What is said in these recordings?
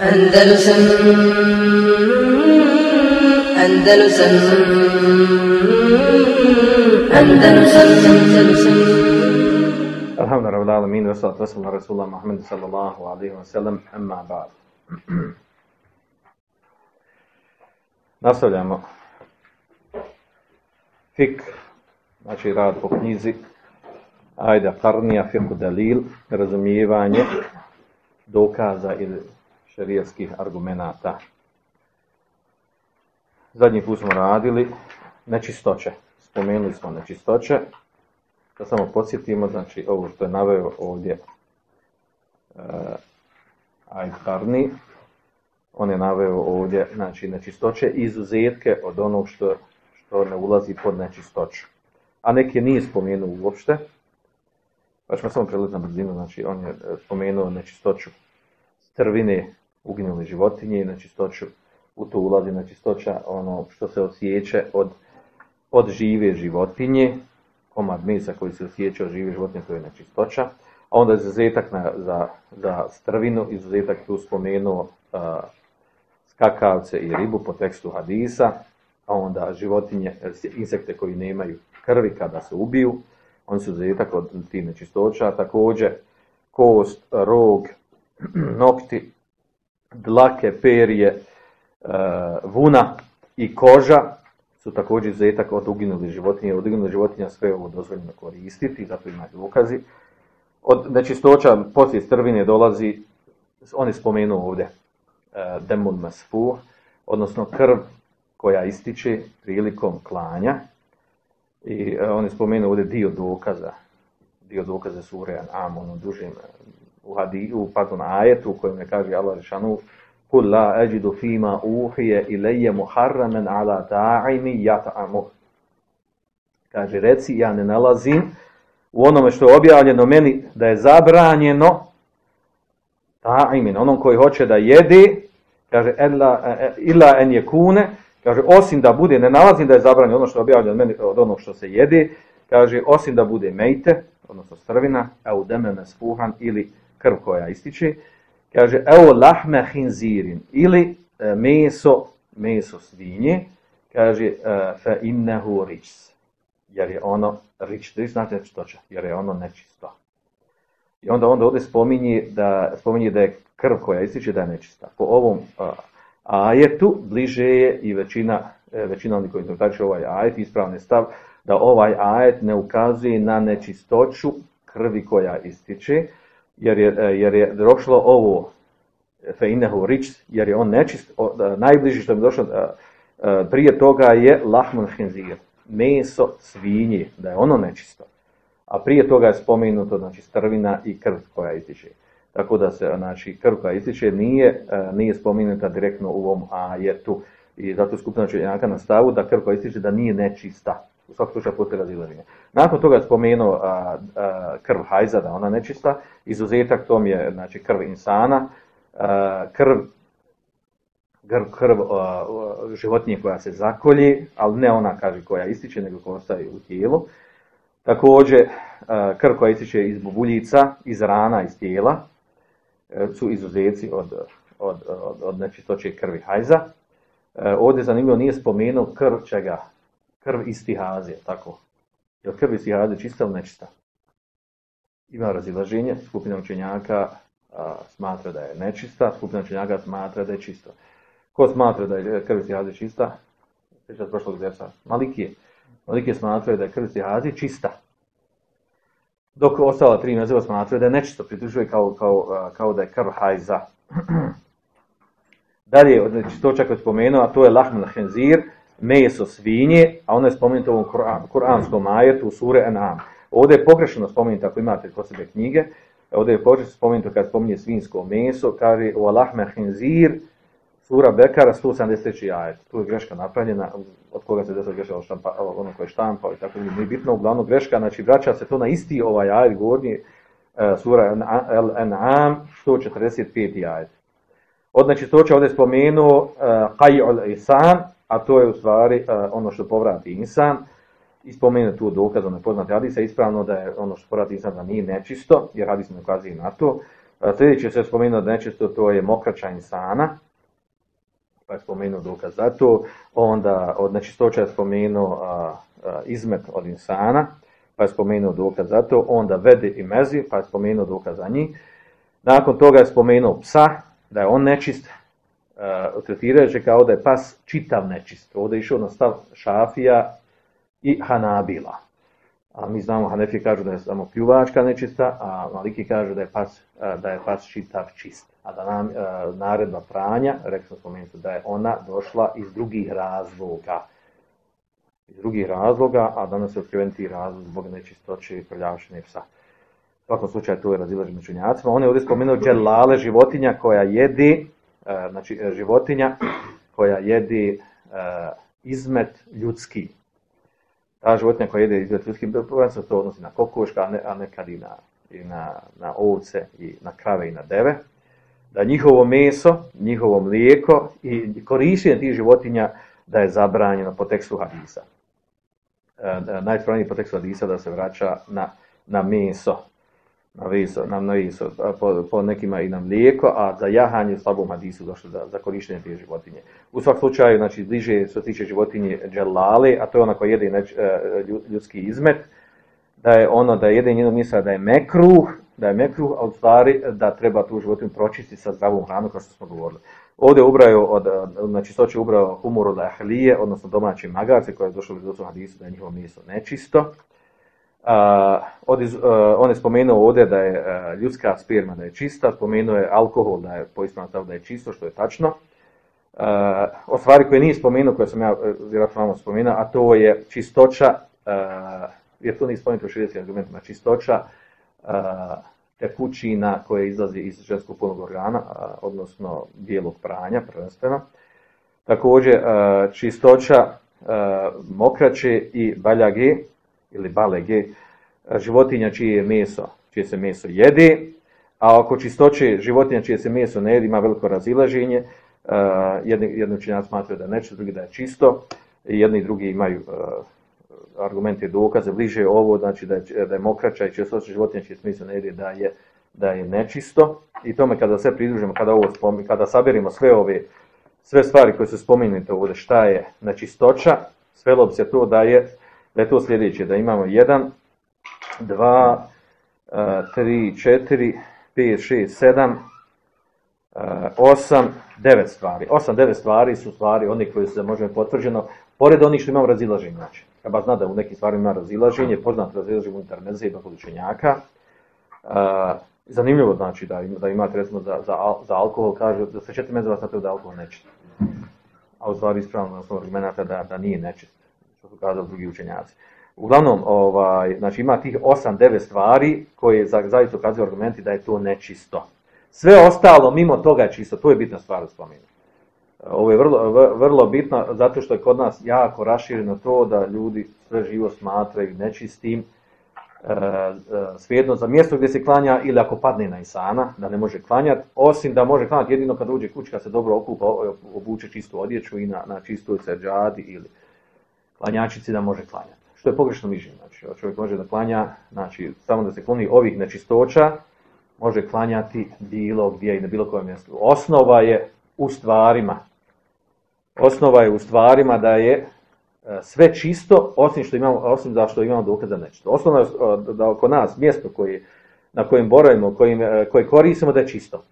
أندلسن أندلسن أندلسن أندلسن الحمد لله رب العالمين والصلاة والسلام على رسول الله محمد صلى الله عليه وسلم. أما بعد. Nastavljamo fik, znači rad po knjizi Ajda Karnija, Fiku Dalil, razumijevanje dokaza ili šerijskih argumenata. Zadnji put smo radili nečistoće. Spomenuli smo nečistoće. Da samo podsjetimo, znači ovo što je naveo ovdje uh, Ajd Karni, on je naveo ovdje znači, nečistoće izuzetke od onog što, što ne ulazi pod nečistoću. A neke nije spomenuo uopšte, pa ćemo samo preliti na brzinu, znači on je spomenuo nečistoću strvine uginule životinje i nečistoću, u to ulazi nečistoća ono što se osjeće od, od žive životinje, komad mesa koji se osjeća od žive životinje, to je nečistoća. A onda je izuzetak na, za, za strvinu, izuzetak tu spomenuo uh, skakavce i ribu po tekstu hadisa, a onda životinje, insekte koji nemaju krvi kada se ubiju, oni su izuzetak od tih nečistoća, također kost, rog, nokti, dlake, perje, uh, vuna i koža su također izuzetak od uginulih životinja. Od uginulih životinja sve ovo dozvoljeno koristiti, zato ima dokazi. Od nečistoća poslije strvine dolazi, on je spomenuo ovdje, uh, demul masfuh, odnosno krv koja ističe prilikom klanja. I uh, on je ovdje dio dokaza, dio dokaza sure Am, ono dužim u, hadi, u pardon, ajetu u kojem je kaže Allah Rešanu Kul la ajidu fima uhije ilaje muharramen ala ta'imi jata'amu. Kaže, reci, ja ne nalazim u onome što je objavljeno meni da je zabranjeno ta'imin, onom koji hoće da jede, kaže, illa en je kune, kaže, osim da bude, ne nalazim da je zabranjeno ono što je objavljeno meni od onog što se jede, kaže, osim da bude mejte, odnosno strvina, au deme mesfuhan ili krv koja ističe, kaže evo lahme hinzirin ili e, meso, meso svinje, kaže e, fa innehu rič, jer je ono rič, rič znači će, jer je ono nečisto. I onda onda ovdje spominje da, spominje da je krv koja ističe da je nečista. Po ovom a, ajetu bliže je i većina, e, većina onih koji interpretaju ovaj ajet, ispravni stav, da ovaj ajet ne ukazuje na nečistoću krvi koja ističe, jer je, e, jer je došlo ovo feinehu rič, jer je on nečist, najbliži što mi došlo a, prije toga je lahmun henzir, meso svinje, da je ono nečisto. A prije toga je spomenuto znači, strvina i krv koja ističe. Tako da se znači, krv koja ističe nije, nije spomenuta direktno u ovom ajetu. I zato skupina čenjaka na stavu da krv koja ističe da nije nečista. U svakom slučaju postoje razilaženje. Nakon toga je spomenuo a, a, krv hajza, da ona nečista. Izuzetak tom je znači, krv insana, a, krv, krv, krv životinje koja se zakolji, ali ne ona kaže koja ističe, nego koja ostaje u tijelu. Također, krv koja ističe iz bubuljica, iz rana, iz tijela, e, su izuzeci od, od, od, od nečistoće krvi hajza. E, ovdje zanimljivo nije spomenuo krv čega, krv istihaze, tako. Je krv istihaze čista ili nečista? Ima razilaženje, skupina učenjaka a, smatra da je nečista, skupina učenjaka smatra da je čisto. Ko smatra da je krv istihaze čista? Sveća od prošlog zerca. Malikije. Malikije smatra da je krv istihaze čista. Dok ostala tri mezeva smatra da je nečisto, pridružuje kao, kao, kao da je krv hajza. Dalje, od čistoća koje je spomenuo, a to je lahman henzir, meso svinje, a ono je spomenuto u ovom Kur'an, kuranskom ajetu u sure An'am. Ovdje je pogrešno spomenuto, ako imate kod sebe knjige, ovdje je pogrešno spomenuto kad spominje svinsko meso, kaže u Allahme hinzir, sura Bekara, 173. ajet. Tu je greška napravljena, od koga se desila greška, ono koje je štampao i tako nije bitno, uglavnom greška, znači vraća se to na isti ovaj ajet, gornji, e, sura An'am, 145. ajet. Od nečistoća ovdje je spomenuo uh, Qaj'ul Isan, a to je u stvari uh, ono što povrati insan. I spomenu tu dokaz, ono poznati hadisa, ispravno da je ono što povrati insan da nije nečisto, jer hadis ne ukazuje na to. A Sljedeće se spomenuo da nečisto to je mokraća insana, pa je spomenuo dokaz za to. Onda od nečistoća je spomenuo a, izmet od insana, pa je spomenuo dokaz za to. Onda vede i mezi, pa je spomenuo dokaz za njih. Nakon toga je spomenuo psa, da je on nečist, tretirajući kao da je pas čitav nečist. Ovdje je išao na stav šafija i hanabila. A mi znamo, Hanefi kažu da je samo pljuvačka nečista, a Maliki kažu da je pas, da je pas čitav čist. A da nam naredba pranja, rekli smo spomenuti, da je ona došla iz drugih razloga. Iz drugih razloga, a danas se otkriven ti razlog zbog nečistoće i prljavšine psa. U svakom slučaju to je razilaž među. On je ovdje spomenuo dželale, životinja koja jedi, znači životinja koja jedi izmet ljudski, ta životinja koja jede izgled ljudski, prvenstveno to odnosi na kokoška, a, ne, a nekad i na, i na, na ovce, i na krave i na deve, da njihovo meso, njihovo mlijeko i korištenje tih životinja da je zabranjeno po tekstu hadisa. E, po tekstu hadisa da se vraća na, na meso, na viso, na, viso, po, po nekima i na mlijeko, a za jahanje u slabom hadisu došlo za, za korištenje te životinje. U svak slučaju, znači, bliže što se tiče životinje dželale, a to je ona koja jede neč, e, ljudski izmet, da je ono da jede njeno misla da je mekruh, da je mekruh, a u stvari da treba tu životinju pročistiti sa zdravom hranom, kao što smo govorili. Ovdje ubraju od, znači čistoće ubrao humor od ahlije, odnosno domaće magarce koje je došlo u hadisu da je njihovo meso nečisto. Uh, on je spomenuo ovdje da je uh, ljudska sperma da je čista, spomenuo je alkohol da je po ispravnom da je čisto, što je tačno. Uh, o stvari koje nije spomenuo, koje sam ja vjerojatno vam spomenuo, a to je čistoća, jer to nije spomenuto u širijetskim argumentima, čistoća tekućina koje izlazi iz ženskog polnog organa, odnosno bijelog pranja prvenstveno. Također čistoća mokraće i baljage, ili balege, životinja čije je meso, čije se meso jede, a ako čistoće životinja čije se meso ne jede, ima veliko razilaženje, uh, jedni, jedni učenjaci smatraju da je nečisto, drugi da je čisto, jedni i drugi imaju uh, argumente i dokaze, bliže ovo, znači da je, da je mokraća i čistoće životinja čije se meso ne jede, da je, da je nečisto. I tome kada sve pridružimo, kada ovo spomi, kada saberimo sve ove sve stvari koje su spomenute ovdje, šta je nečistoća, svelo bi se to da je da je to sljedeće, da imamo 1, 2, 3, 4, 5, 6, 7, 8, 9 stvari. 8, 9 stvari su stvari, one koje se može potvrđeno, pored onih što imamo razilaženje. Znači, kada zna da u nekim stvarima ima razilaženje, poznato razilaženje unutar mezeba kod učenjaka. Zanimljivo znači da, da imate recimo za, za, za alkohol, kaže da se četiri mezeba smatraju da alkohol nečist. A u stvari ispravno na osnovu argumenta da, da nije nečist što su kazali drugi učenjaci. Uglavnom, ovaj, znači ima tih 8-9 stvari koje za, zaista ukazuju argumenti da je to nečisto. Sve ostalo mimo toga je čisto, to je bitna stvar da spomenu. Ovo je vrlo, vrlo bitno zato što je kod nas jako rašireno to da ljudi sve živo smatraju nečistim, e, e, svejedno za mjesto gdje se klanja ili ako padne na isana, da ne može klanjati, osim da može klanjati jedino kad uđe kući, kad se dobro okupa, obuče čistu odjeću i na, na čistoj seđadi ili klanjačici da može klanjati. Što je pogrešno mišljenje. Znači, čovjek može da klanja, znači, samo da se kloni ovih nečistoća, može klanjati bilo gdje i na bilo kojem mjestu. Osnova je u stvarima. Osnova je u stvarima da je e, sve čisto, osim što imamo, osim da što imamo dokaz za nečisto. Osnova je e, da oko nas mjesto koje, na kojem boravimo, kojim, e, koje koristimo, da je čisto.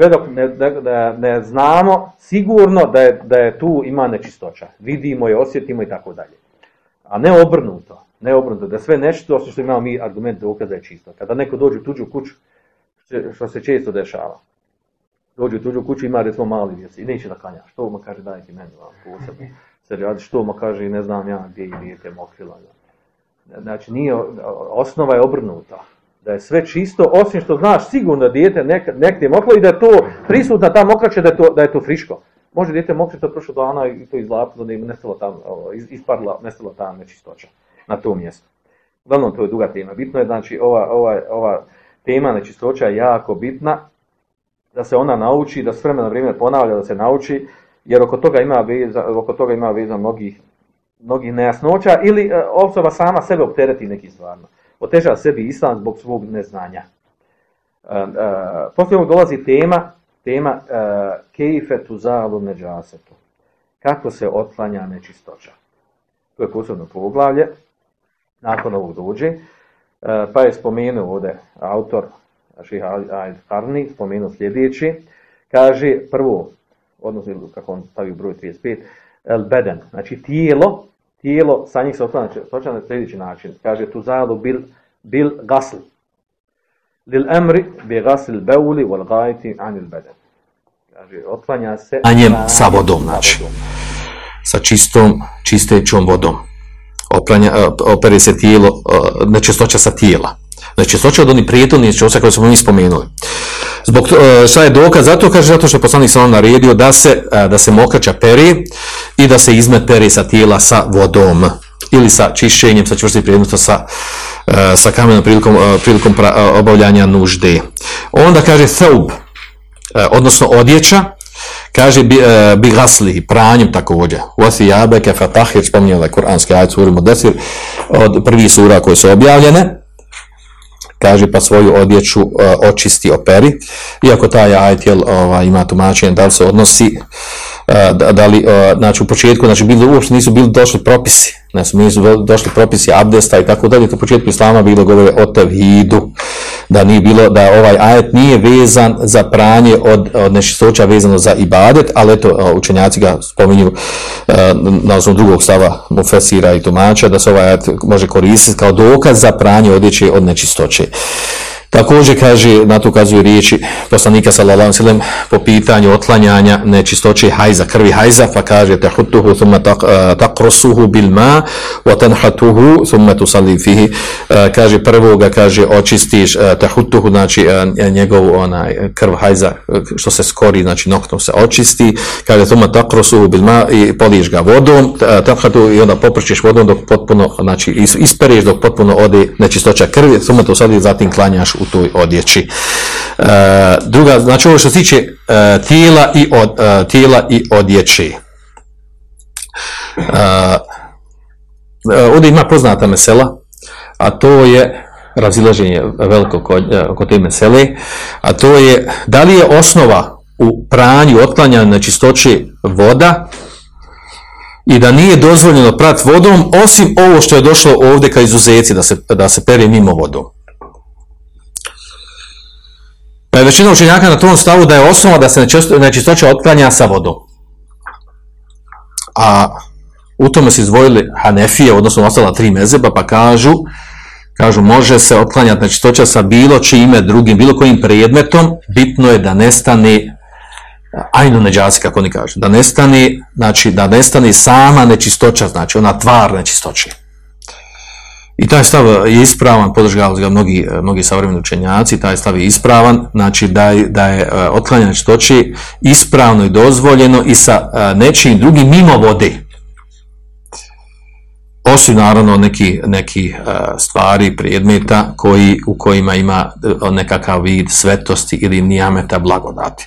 Sve dok ne, ne, ne znamo sigurno da je, da je tu ima nečistoća. Vidimo je, osjetimo i tako dalje. A ne obrnuto. Ne obrnuto. Da sve nešto, osim što imamo mi argument da je čisto. Kada neko dođe u tuđu kuću, što se često dešava, dođe u tuđu kuću ima recimo mali djeci i neće da klanja. Što mu kaže daj ti meni vam posebno. Se radi što mu kaže ne znam ja gdje je dijete mokrila. Znači nije, osnova je obrnuta da je sve čisto, osim što znaš sigurno da dijete nek, nek je moklo i da je to prisutna ta mokraća, da je to, da je to friško. Može dijete mokro to prošlo dana i to izlapilo, da im nestalo tam, isparila, nestalo tam nečistoća na tom mjestu. Uglavnom, to je duga tema. Bitno je, znači, ova, ova, ova tema nečistoća je jako bitna, da se ona nauči, da s vremena vrijeme ponavlja, da se nauči, jer oko toga ima veza, oko toga ima veza mnogih, mnogih nejasnoća, ili e, osoba sama sebe optereti neki stvarno oteža sebi islam zbog svog neznanja. Uh, poslije ovog dolazi tema, tema uh, kejfe tuzalu neđasetu. Kako se otklanja nečistoća. To je posebno poglavlje. Nakon ovog dođe. Uh, pa je spomenuo ovdje autor Ših Ajd Karni, spomenuo sljedeći. Kaže prvo, odnosno kako on stavi broj 35, el beden, znači tijelo, tijelo, sa njih se otklanja nečistoća na sljedeći način. Kaže tuzalu bil, bil gasl, lil emri bi gasil beuli wal gajti anil beden. Kaže, otvanja se... Anjem sa vodom, znači. Sa čistom, čistećom vodom. Opranja, opere se tijelo, nečistoća sa tijela. Nečistoća od onih prijetelnih nečistoća koje smo mi spomenuli. Zbog šta je dokaz? Zato kaže, zato što je poslanik sam naredio da se, da se mokraća peri i da se izmet peri sa tijela sa vodom ili sa čišćenjem, sa čvrstim predmetom, sa, sa kamenom prilikom, prilikom pra, obavljanja nužde. Onda kaže thawb, odnosno odjeća, kaže bi, bi gasli, pranjem također. Wasi jabeke fatahir, spominjala je kuranski ajit suri Mudesir, od prvi sura koje su objavljene, kaže pa svoju odjeću uh, očisti operi, iako taj jel, ovaj, ima tumačenje da li se odnosi da, da li, znači u početku, znači bili, uopšte nisu bili došli propisi, znači nisu došli propisi abdesta i tako dalje, u početku islama bilo govore o tevhidu, da nije bilo, da ovaj ajet nije vezan za pranje od, od nečistoća vezano za ibadet, ali eto, učenjaci ga spominju na osnovu drugog stava Mufesira i Tumača, da se ovaj ajet može koristiti kao dokaz za pranje odjeće od nečistoće. Također kaže, na to ukazuju riječi poslanika sallallahu sellem po pitanju otlanjanja nečistoće hajza, krvi hajza, pa kaže tahutuhu thumma taqrusuhu bil ma wa tanhatuhu thumma tusalli fihi. Kaže prvo ga kaže očistiš tahutuhu znači njegov onaj krv hajza što se skori, znači noktom se očisti. Kaže thumma taqrusuhu bil ma i poliješ ga vodom, tanhatu i onda poprčiš vodom dok potpuno znači ispereš dok potpuno ode nečistoća krvi, thumma tusalli zatim klanjaš u toj odjeći. E, druga, znači ovo što se tiče e, tijela, i od, e, tijela i odjeći. E, e, ovdje ima poznata mesela, a to je razilaženje veliko kod, e, kod te mesele, a to je da li je osnova u pranju otklanjanja nečistoće voda i da nije dozvoljeno prat vodom, osim ovo što je došlo ovdje ka izuzeci, da se, da se pere mimo vodom. Pa je većina učenjaka na tom stavu da je osnova da se nečistoća otklanja sa vodom. A u tome se izdvojili Hanefije, odnosno ostala tri mezeba, pa kažu, kažu može se otklanjati nečistoća sa bilo čime drugim, bilo kojim predmetom, bitno je da nestane ajno neđaci, kako oni kažu, da nestane, znači da nestane sama nečistoća, znači ona tvar nečistoće. I taj stav je ispravan, podržavali ga mnogi, mnogi savremeni učenjaci, taj stav je ispravan, znači da je, da je e, otklanjanje čitoći ispravno i dozvoljeno i sa e, nečim drugim mimo vode. Osim naravno neki, neki e, stvari, predmeta koji, u kojima ima nekakav vid svetosti ili nijameta blagodati.